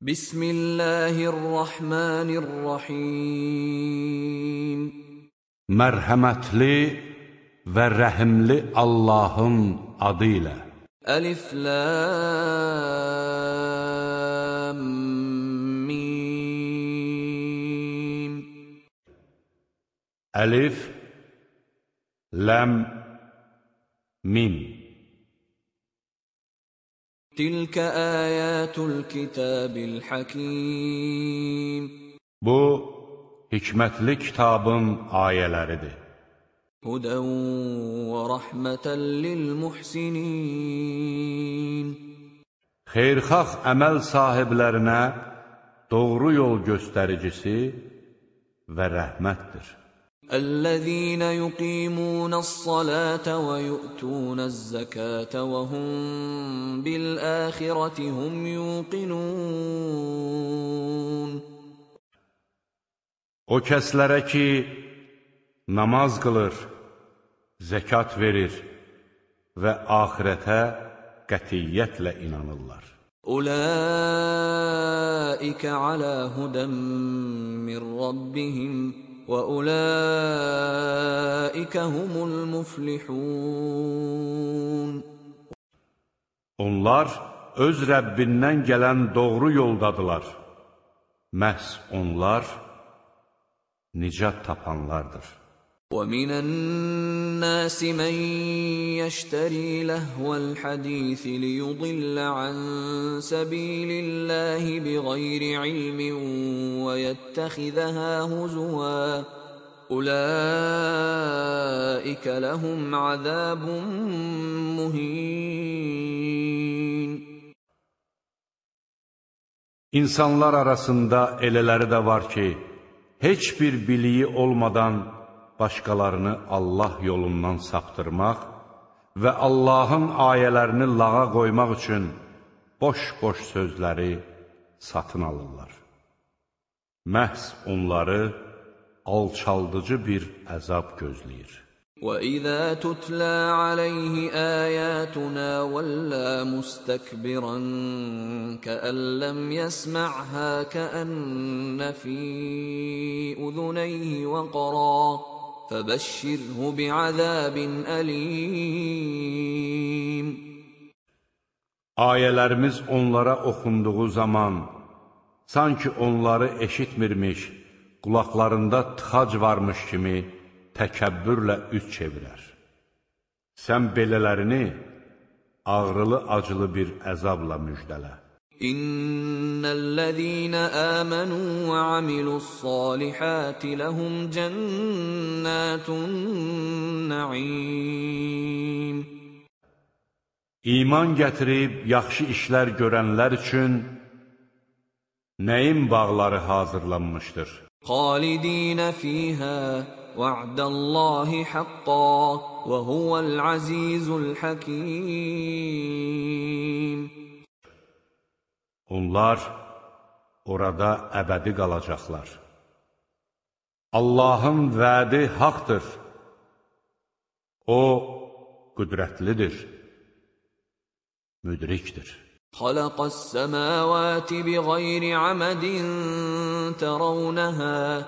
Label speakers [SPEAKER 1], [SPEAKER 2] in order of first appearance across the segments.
[SPEAKER 1] Bismillahirrahmanirrahim.
[SPEAKER 2] Mərhəmətli və rəhimli Allahın adı ilə.
[SPEAKER 1] Əlif lam mim.
[SPEAKER 2] Əlif lam mim.
[SPEAKER 1] Tilkə ayətul kitabil hakim.
[SPEAKER 2] Bu, hikmətli kitabın ayələridir.
[SPEAKER 1] Hudən və rəhmətən lil-muhsinin.
[SPEAKER 2] Xeyrxax əməl sahiblərinə doğru yol göstəricisi və rəhmətdir.
[SPEAKER 1] الذين يقيمون الصلاة ويؤتون الزكاة وهم بالآخرة هم يوقنون
[SPEAKER 2] O kəslərə ki, namaz qılır, zəkat verir və axirətə qətiyyətlə inanırlar.
[SPEAKER 1] Ulaikə alə hudən min Rabbihim وَأُولَٰئِكَ هُمُ الْمُفْلِحُونَ
[SPEAKER 2] Onlar öz Rəbbindən gələn doğru yoldadılar. Məhz onlar nicat tapanlardır.
[SPEAKER 1] وَمِنَ النَّاسِ مَن يَشْتَرِي لَهْوَ الْحَدِيثِ لِيُضِلَّ عَن سَبِيلِ اللَّهِ بِغَيْرِ عِلْمٍ وَيَتَّخِذَهَا هُزُوًا. أُولَٰئِكَ لَهُمْ عَذَابٌ مُّهِينٌ.
[SPEAKER 2] İnsanlar arasında elələri də var ki, heç bir biliyi olmadan başqalarını Allah yolundan saptırmaq və Allahın ayələrini lağa qoymaq üçün boş-boş sözləri satın alırlar. Məhz onları alçaldıcı bir əzab gözləyir.
[SPEAKER 1] وَإِذَا تُتْلَى عَلَيْهِ آيَاتُنَا وَلَّى مُسْتَكْبِرًا كَأَن لَّمْ يَسْمَعْهَا كَأَنَّ فِي أُذُنَيْهِ وَقْرًا فَبَشِّرْهُ بِعَذَابٍ أَلِيمٍ
[SPEAKER 2] Ayələrimiz onlara oxunduğu zaman sanki onları eşitmirmiş, qulaqlarında tıxac varmış kimi təkəbbürlə üz çevirər. Sən belələrini ağrılı-acılı bir əzabla müjdələ.
[SPEAKER 1] إن الذين آمنوا وعملوا الصالحات لهم جنات النعيم
[SPEAKER 2] İman gətirib yaxşı işlər görənlər üçün nəyin bağları hazırlanmışdır?
[SPEAKER 1] خالدين فيها وعد الله حقا وهو
[SPEAKER 2] Onlar orada əbədi qalacaqlar. Allahın vədi haqdır. O, qüdrətlidir, müdrikdir.
[SPEAKER 1] خلق السماوات بغير عمد ترونها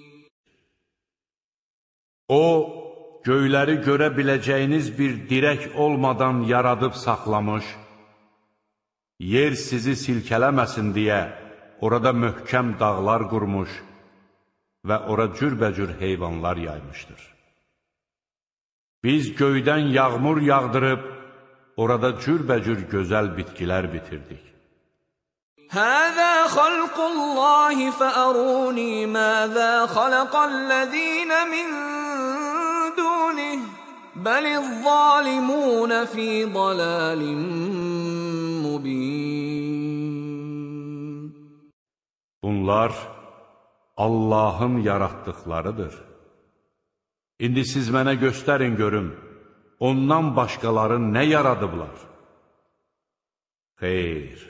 [SPEAKER 2] O, göyləri görə biləcəyiniz bir dirək olmadan yaradıb saxlamış, yer sizi silkələməsin deyə orada möhkəm dağlar qurmuş və ora cürbəcür heyvanlar yaymışdır. Biz göydən yağmur yağdırıb, orada cürbəcür gözəl bitkilər bitirdik.
[SPEAKER 1] هذا خلق الله فأروني ماذا خلق الذين من دونه بل الظالمون في ضلال مبين
[SPEAKER 2] Bunlar Allahın yaratdıqlarıdır. İndi siz mənə göstərin görüm, ondan başqaları nə yaradıblar? Xeyr,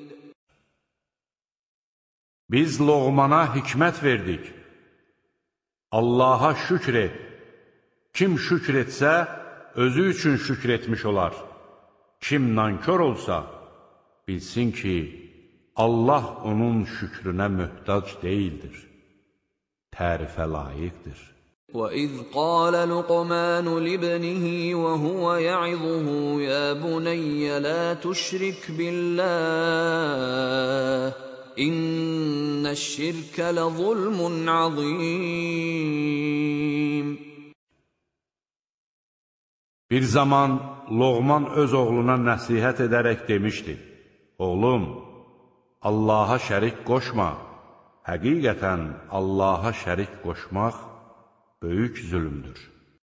[SPEAKER 2] Biz Loğmana hikmət verdik. Allaha şükr et. Kim şükr etsə, özü üçün şükr etmiş olar. Kim nankör olsa, bilsin ki, Allah onun şükrünə möhtac deyildir. Tərifə layiqdir.
[SPEAKER 1] وَإِذْ قَالَ لُقْمَانُ لِابْنِهِ وَهُوَ يَعِظُهُ يَا بُنَيَّ لَا تُشْرِكْ بِاللَّهِ إِنَّ inna şirke la zulmun azim.
[SPEAKER 2] Bir zaman Loğman öz oğluna nəsihət edərək demişdi, Oğlum, Allaha şərik qoşma. Həqiqətən Allaha şərik qoşmaq böyük zülümdür.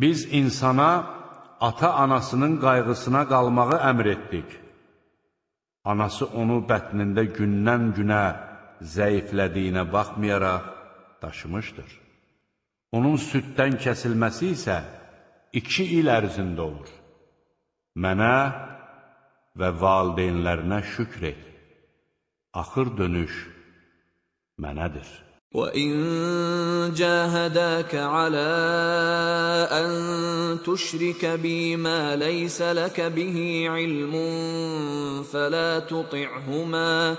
[SPEAKER 2] Biz insana ata-anasının qayğısına qalmağı əmr etdik. Anası onu bətnində gündən-günə zəiflədiyinə baxmayaraq daşımışdır. Onun süddən kəsilməsi isə iki il ərzində olur. Mənə və valideynlərinə şükr et. Axır dönüş mənədir.
[SPEAKER 1] وَإِن جَاهَدَاكَ عَلَىٰ أَن تُشْرِكَ بِي مَا لَيْسَ لَكَ بِهِ عِلْمٌ فَلَا تُطِعْهُمَا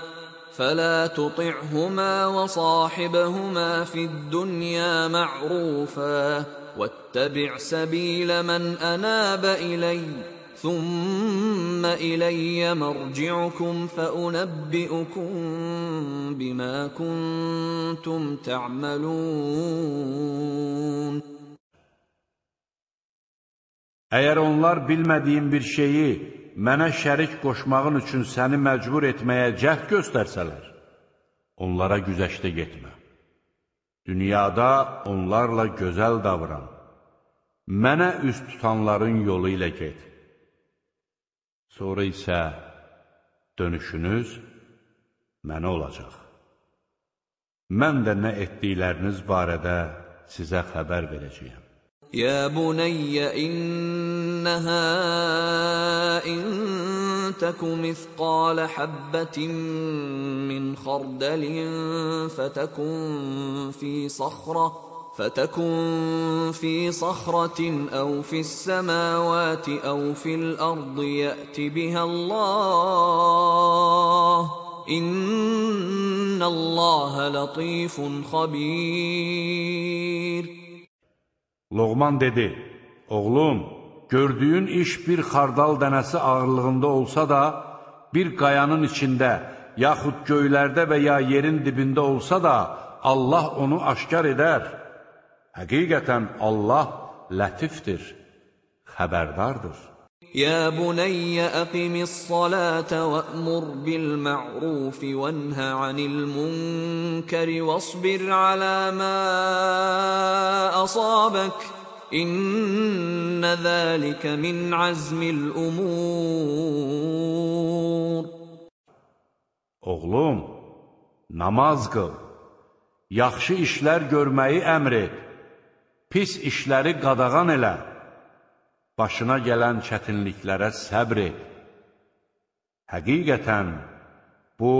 [SPEAKER 1] فلا تطعهما وصاحبهما في الدنيا معروفا واتبع سبيل من اناب الي. ثم الي مرجعكم فانبئكم بما كنتم تعملون
[SPEAKER 2] Əgər onlar bilmədiyin bir şeyi mənə şərik qoşmağın üçün səni məcbur etməyə cəhd göstərsələr, onlara güzəşdə getmə. Dünyada onlarla gözəl davran. Mənə üst tutanların yolu ilə get. Sonra isə dönüşünüz mənə olacaq. Mən də nə etdikləriniz barədə sizə xəbər verəcəyəm.
[SPEAKER 1] يا بني إنها إن تك مثقال حبة من خردل فتكن في صخرة فتكن في صخرة أو في السماوات أو في الأرض يأت بها الله إن الله لطيف خبير
[SPEAKER 2] Loğman dedi, oğlum, gördüyün iş bir xardal dənəsi ağırlığında olsa da, bir qayanın içində, yaxud göylərdə və ya yerin dibində olsa da, Allah onu aşkar edər. Həqiqətən Allah lətifdir, xəbərdardır.
[SPEAKER 1] يا بني أقم الصلاة وأمر بالمعروف وانه عن المنكر واصبر على ما أصابك إن ذلك من عزم الأمور
[SPEAKER 2] Oğlum, namaz qıl, yaxşı işlər görməyi əmr et, pis işləri qadağan elə. başına gələn çətinliklərə səbr et. Həqiqətən, bu,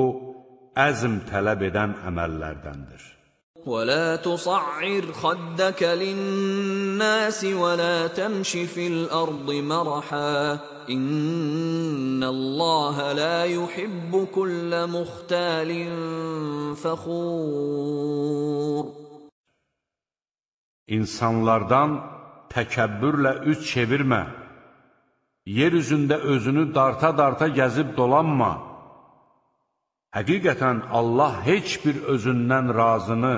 [SPEAKER 2] əzm tələb edən əməllərdəndir.
[SPEAKER 1] ولا تصعر خدك للناس ولا تمش في الارض مرحا ان الله لا يحب كل مختال فخور
[SPEAKER 2] İnsanlardan təkəbbürlə üz çevirmə. Yer üzündə özünü darta-darta gəzib dolanma. Həqiqətən Allah heç bir özündən razını,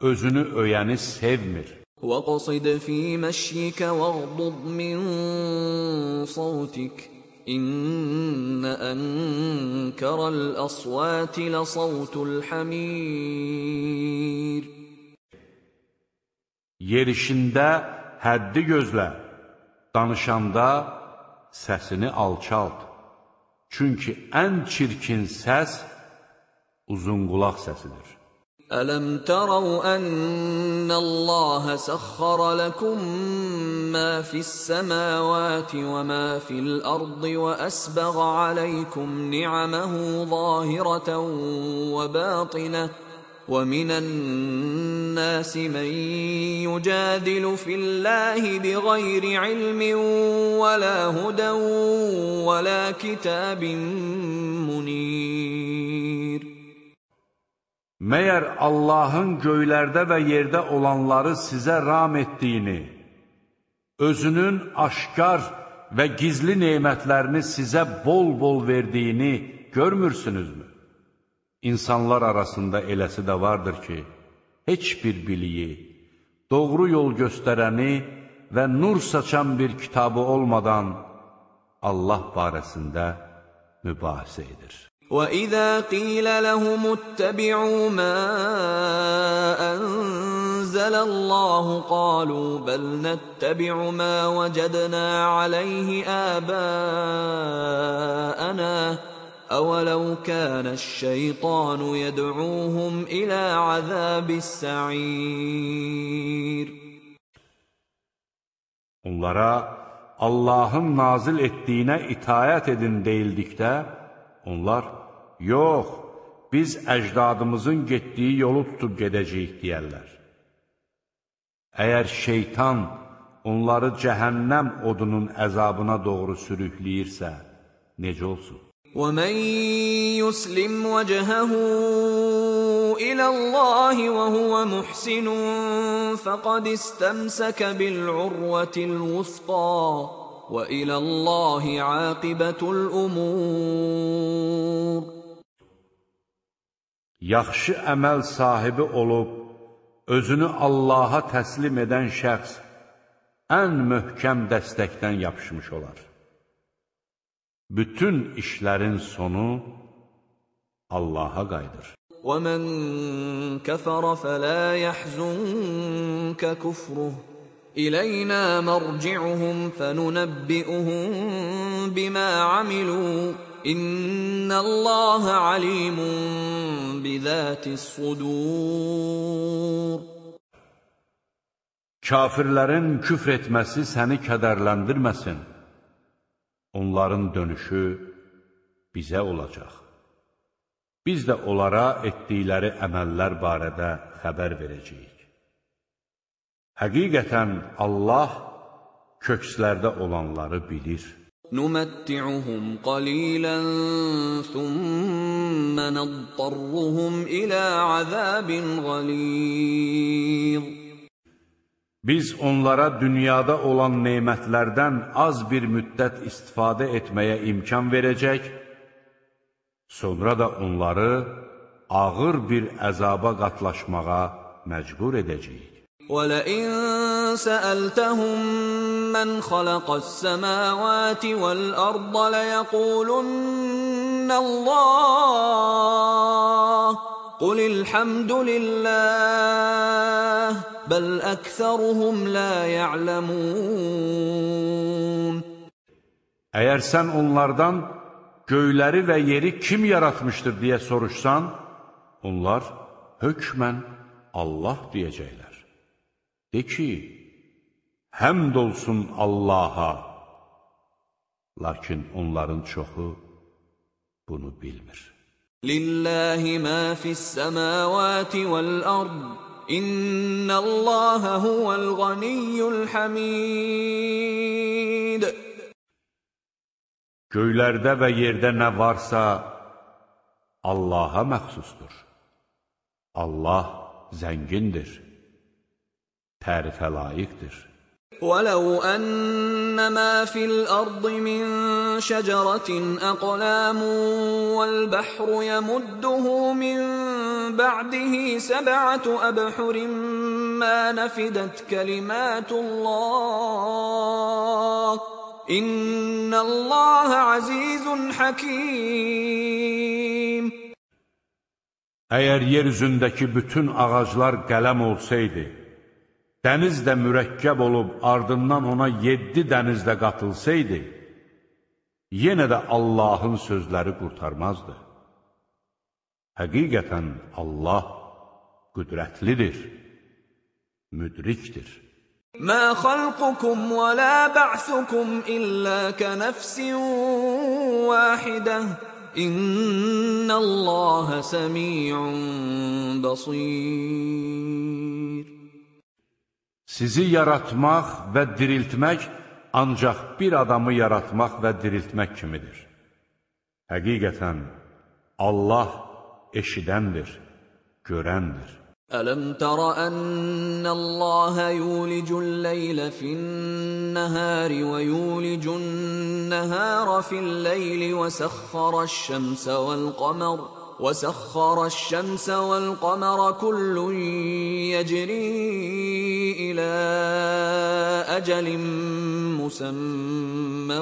[SPEAKER 2] özünü öyəni sevmir.
[SPEAKER 1] وَقَصِدْ فِي مَشْيِكَ وَاغْضُضْ مِنْ صَوْتِكَ إِنَّ أَنْكَرَ الْأَصْوَاتِ لَصَوْتُ الْحَمِيرِ
[SPEAKER 2] Yerişində həddi gözlə, danışanda səsini alçalt. Çünki ən çirkin səs uzunqulaq səsidir.
[SPEAKER 1] Ələm tərəv ənəlləhə səxxərə ləkum mə fis-səməvati və mə fil-ardı və əsbəğə aləykum ni'aməhu zahirətən və batinə ومن الناس من يجادل في الله بغير علم ولا هدى ولا كتاب منير
[SPEAKER 2] Məyər Allahın göylərdə və yerdə olanları sizə ram etdiyini, özünün aşkar və gizli neymətlərini sizə bol-bol verdiyini görmürsünüzmü? İnsanlar arasında eləsi də vardır ki, heç bir biliyi, doğru yol göstərəni və nur saçan bir kitabı olmadan Allah barəsində mübahisə edir.
[SPEAKER 1] وَإِذَا قِيلَ لَهُمُ اتَّبِعُوا مَا أَنزَلَ اللَّهُ قَالُوا بَلْ نَتَّبِعُ مَا وَجَدْنَا عَلَيْهِ آبَاءَنَا أولو كان الشيطان يدعوهم إلى عذاب السعير
[SPEAKER 2] Onlara Allahın nazil etdiyinə itayət edin deyildikdə, onlar, yox, biz əcdadımızın getdiyi yolu tutub gedəcəyik deyərlər. Əgər şeytan onları cəhənnəm odunun əzabına doğru sürükləyirsə, necə olsun?
[SPEAKER 1] ومن يسلم وجهه الى الله وهو محسن فقد استمسك بالعروه الوثقى والى الله عاقبه الامور
[SPEAKER 2] Yaxşı əməl sahibi olub, özünü Allaha təslim edən şəxs ən möhkəm dəstəkdən yapışmış olar. Bütün işlərin sonu Allaha qayıdır.
[SPEAKER 1] وَمَنْ كَفَرَ فَلَا يَحْزُنْكَ كُفْرُهُ إِلَيْنَا مَرْجِعُهُمْ فَنُنَبِّئُهُم بِمَا عَمِلُوا إِنَّ اللَّهَ عَلِيمٌ بِذَاتِ الصُّدُورِ
[SPEAKER 2] Kafirlərin küfr etməsi səni kədərləndirməsin. onların dönüşü bizə olacaq. Biz də onlara etdikləri əməllər barədə xəbər verəcəyik. Həqiqətən Allah kökslərdə olanları bilir.
[SPEAKER 1] Numatti'uhum qalilan thumma naddarruhum ila azabin ghalid
[SPEAKER 2] Biz onlara dünyada olan neymətlərdən az bir müddət istifadə etməyə imkan verəcək, sonra da onları ağır bir əzaba qatlaşmağa məcbur edəcəyik.
[SPEAKER 1] وَلَئِن سَأَلْتَهُم مَّنْ خَلَقَ السَّمَاوَاتِ وَالْأَرْضَ لَيَقُولُنَّ اللَّهُ قُلِ الْحَمْدُ لِلَّهِ بَلْ أَكْثَرُهُمْ لَا يَعْلَمُونَ
[SPEAKER 2] Əgər sən onlardan göyləri və yeri kim yaratmışdır deyə soruşsan, onlar hökmən Allah deyəcəklər. De ki, həmd olsun Allaha, lakin onların çoxu bunu bilmir.
[SPEAKER 1] Lillahi ma fis semawati vel ard. İnnallaha huvel ganiyyul hamid.
[SPEAKER 2] Göylərdə və yerdə nə varsa Allaha məxsusdur. Allah zəngindir, tərifə layiqdir.
[SPEAKER 1] ولو أن ما في الأرض من شجرة أقلام والبحر يمده من بعده سبعة أبحر ما نفدت كلمات الله إن الله عزيز حكيم.
[SPEAKER 2] Əgər yer üzündəki bütün ağaclar qələm olsaydı, dəniz də mürəkkəb olub ardından ona yeddi dəniz də qatılsaydı, yenə də Allahın sözləri qurtarmazdı. Həqiqətən Allah qüdrətlidir, müdrikdir.
[SPEAKER 1] Mə xalqukum və la ba'sukum illə kənəfsin vahidah. İnnəlləhə səmi'un basir.
[SPEAKER 2] Sizi yaratmaq və diriltmək ancaq bir adamı yaratmaq və diriltmək kimidir. Həqiqətən, Allah eşidəndir, görəndir.
[SPEAKER 1] Ələm tərə ənnəlləhə yulicun leylə finnəhəri və yulicun nəhərə filləyli və səxxarə şəmsə vəl-qəmər. وسخر الشمس والقمر كل يجري إلى أجل مسمى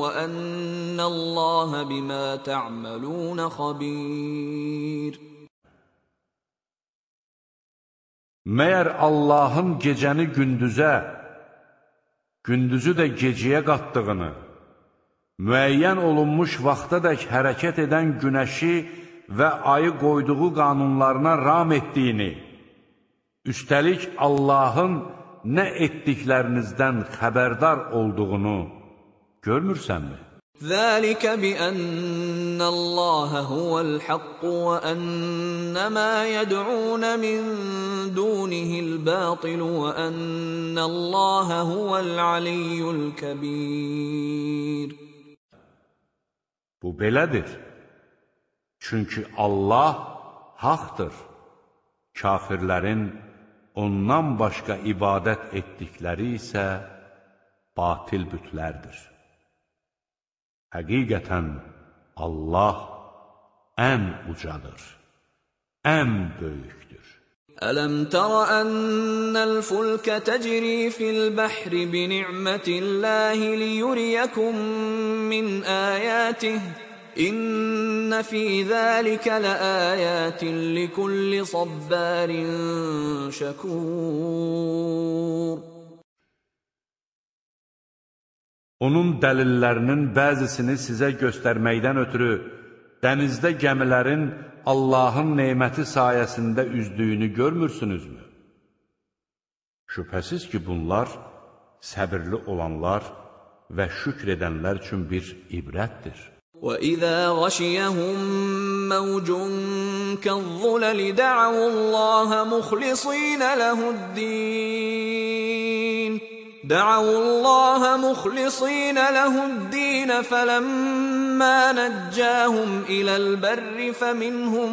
[SPEAKER 1] وأن الله بما تعملون خبير.
[SPEAKER 2] Məyər Allahın gecəni gündüzə, gündüzü də gecəyə qatdığını, müəyyən olunmuş vaxtadək hərəkət edən günəşi və ayı qoyduğu qanunlarına ram etdiyini, üstəlik Allahın nə etdiklərinizdən xəbərdar olduğunu görmürsənmi?
[SPEAKER 1] Zəlikə bi ənnəlləhə huvəl haqqu və ənnəmə yəd'unə min dunihil bətilu və ənnəlləhə huvəl aliyyul kəbir.
[SPEAKER 2] Bu belədir. Çünki Allah haqdır. Kafirlərin ondan başqa ibadət etdikləri isə batil bütlərdir. Həqiqətən Allah ən ucadır, ən böyükdür.
[SPEAKER 1] ألم تر أن الفلك تجري في البحر بنعمة الله ليريكم من آياته؟ إن في ذلك لآيات لكل صبار شكور.
[SPEAKER 2] Onun dəlillərinin bəzisini sizə göstərməkdən ötürü dənizdə gəmilərin Allahın neməti sayəsində üzdüyünü görmürsünüzmü? Şübhəsiz ki, bunlar səbirli olanlar və şükr edənlər üçün bir ibrətdir.
[SPEAKER 1] وَإِذَا غَشِيَهُم مَّوْجٌ كَالظُّلَلِ دَعَوُا اللَّهَ مُخْلِصِينَ لَهُ الدِّينَ دعوا الله مخلصين له الدين فلما نجاهم إلى البر فمنهم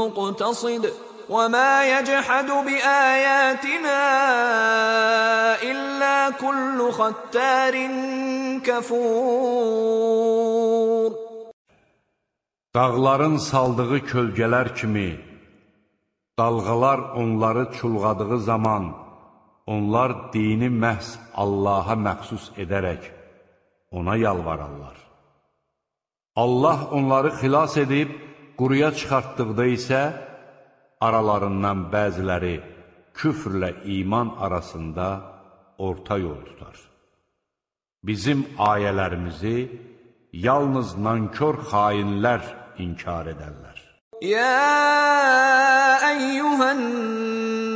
[SPEAKER 1] مقتصد وما يجحد بآياتنا إلا كل ختار كفور.
[SPEAKER 2] Dağların saldığı kölgələr kimi, dalğalar onları çulğadığı zaman, Onlar dini məhz Allaha məxsus edərək ona yalvararlar. Allah onları xilas edib, quruya çıxartdıqda isə aralarından bəziləri küfrlə iman arasında orta yol tutar. Bizim ayələrimizi yalnız nankör xainlər inkar edərlər.
[SPEAKER 1] Ya eyyuhən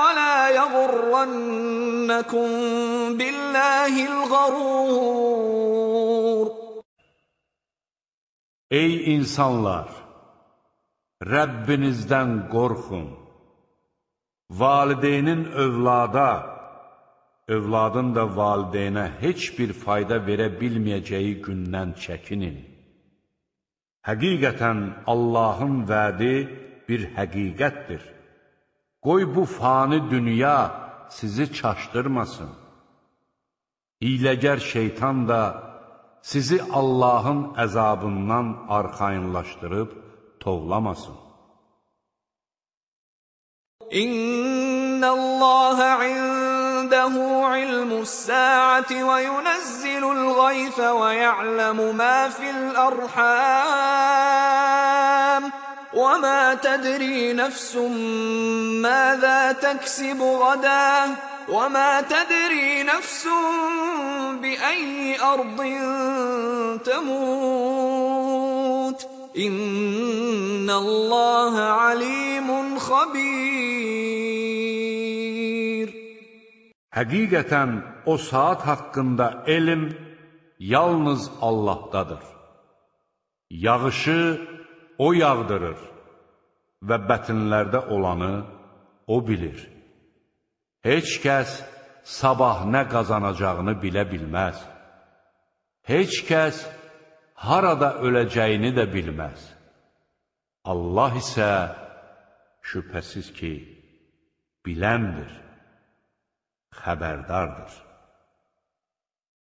[SPEAKER 1] ولا يغرنكم بالله الغرور
[SPEAKER 2] Ey insanlar! Rəbbinizdən qorxun. Valideynin övlada, övladın da valideynə heç bir fayda verə bilməyəcəyi gündən çəkinin. Həqiqətən Allahın vədi bir həqiqətdir. Qoy bu fani dünya sizi çaşdırmasın. Hiləgər şeytan da sizi Allahın əzabından arxayınlaşdırıb tovlamasın.
[SPEAKER 1] İnnallaha indehu ilmus saati ve yunazzilul gayfe ve ya'lemu ma fil arham وما تدري نفس ماذا تكسب غدا وما تدري نفس بأي أرض تموت إن الله عليم خبير
[SPEAKER 2] Həqiqətən o saat haqqında elm yalnız Allahdadır. Yağışı O yağdırır və bətinlərdə olanı O bilir. Heç kəs sabah nə qazanacağını bilə bilməz. Heç kəs harada öləcəyini də bilməz. Allah isə şübhəsiz ki, biləndir, xəbərdardır.